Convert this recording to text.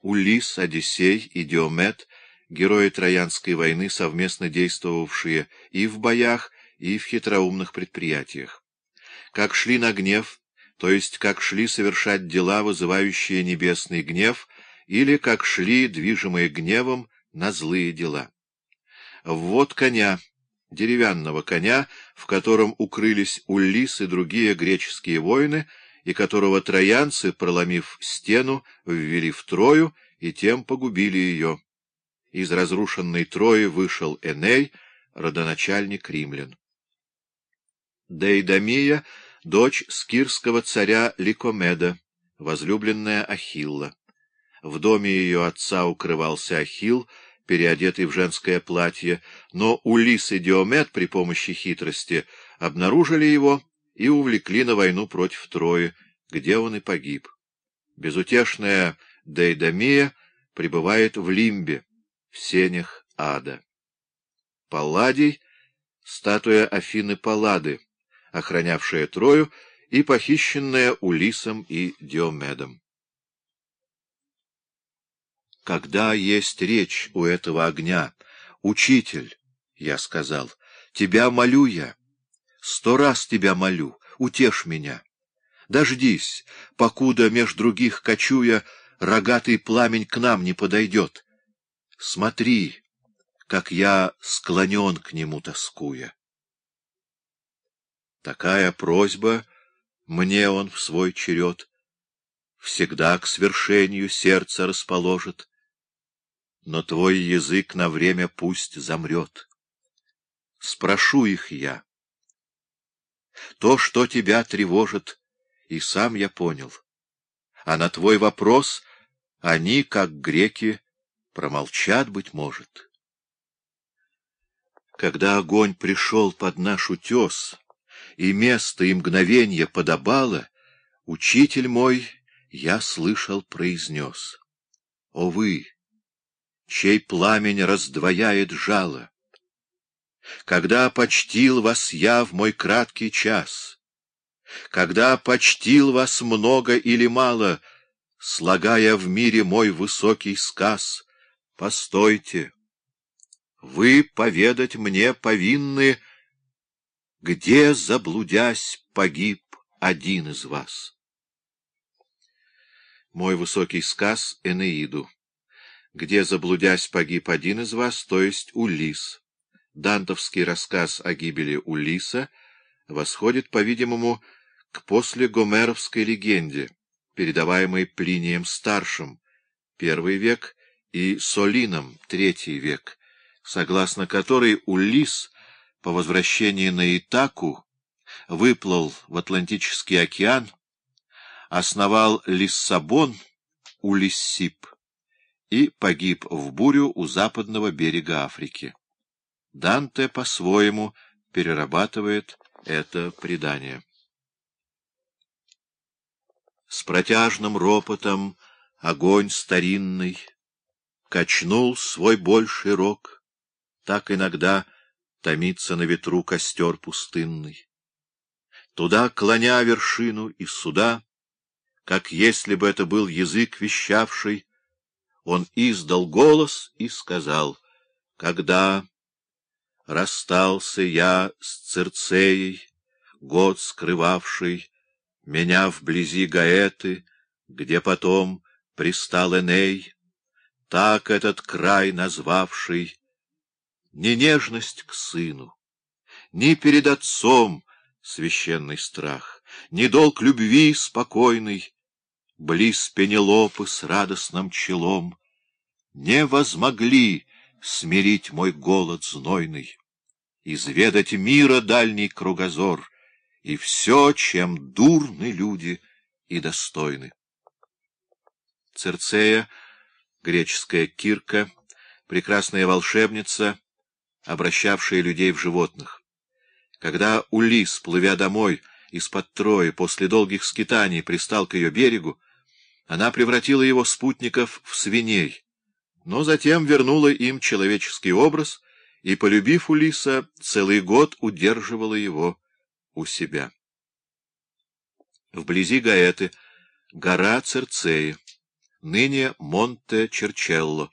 Улис, Одиссей и Диомет, герои Троянской войны, совместно действовавшие и в боях, и в хитроумных предприятиях. Как шли на гнев, то есть как шли совершать дела, вызывающие небесный гнев, или как шли, движимые гневом, на злые дела. Вот коня, деревянного коня, в котором укрылись Уллис и другие греческие воины, и которого троянцы, проломив стену, ввели в Трою и тем погубили ее. Из разрушенной Трои вышел Эней, родоначальник римлян. Дейдамия — дочь скирского царя Ликомеда, возлюбленная Ахилла. В доме ее отца укрывался Ахилл, переодетый в женское платье, но Улис и Диомед при помощи хитрости обнаружили его и увлекли на войну против Трои, где он и погиб. Безутешная Дейдамия пребывает в Лимбе, в сенях ада. Палладий — статуя Афины Паллады, охранявшая Трою и похищенная Улисом и Диомедом. Когда есть речь у этого огня, учитель, — я сказал, — тебя молю я, сто раз тебя молю, утешь меня. Дождись, покуда меж других кочуя, рогатый пламень к нам не подойдет. Смотри, как я склонен к нему тоскуя. Такая просьба мне он в свой черед всегда к свершению сердце расположит но твой язык на время пусть замрет. Спрошу их я. То, что тебя тревожит, и сам я понял. А на твой вопрос они, как греки, промолчат, быть может. Когда огонь пришел под наш утес, и место и мгновенье подобало, учитель мой, я слышал, произнес. О вы! чей пламень раздвояет жало. Когда почтил вас я в мой краткий час, когда почтил вас много или мало, слагая в мире мой высокий сказ, постойте, вы поведать мне повинны, где, заблудясь, погиб один из вас. Мой высокий сказ Энеиду где, заблудясь, погиб один из вас, то есть Улис. Дантовский рассказ о гибели Улиса восходит, по-видимому, к послегомеровской легенде, передаваемой Плинием Старшим, первый век, и Солином, третий век, согласно которой Улис по возвращении на Итаку выплыл в Атлантический океан, основал Лиссабон, Улиссип, и погиб в бурю у западного берега Африки. Данте по-своему перерабатывает это предание. С протяжным ропотом огонь старинный качнул свой больший рог, так иногда томится на ветру костер пустынный. Туда, клоня вершину и суда, как если бы это был язык вещавший, он издал голос и сказал, «Когда расстался я с Церцеей, год скрывавший меня вблизи Гаэты, где потом пристал Эней, так этот край назвавший, ни нежность к сыну, ни перед отцом священный страх, ни долг любви спокойный, близ Пенелопы с радостным челом, не возмогли смирить мой голод знойный, изведать мира дальний кругозор и все, чем дурны люди и достойны. Церцея, греческая кирка, прекрасная волшебница, обращавшая людей в животных. Когда Улис, плывя домой из-под Трои, после долгих скитаний пристал к ее берегу, она превратила его спутников в свиней, но затем вернула им человеческий образ и, полюбив Улиса, целый год удерживала его у себя. Вблизи Гаэты гора Церцеи, ныне Монте-Черчелло.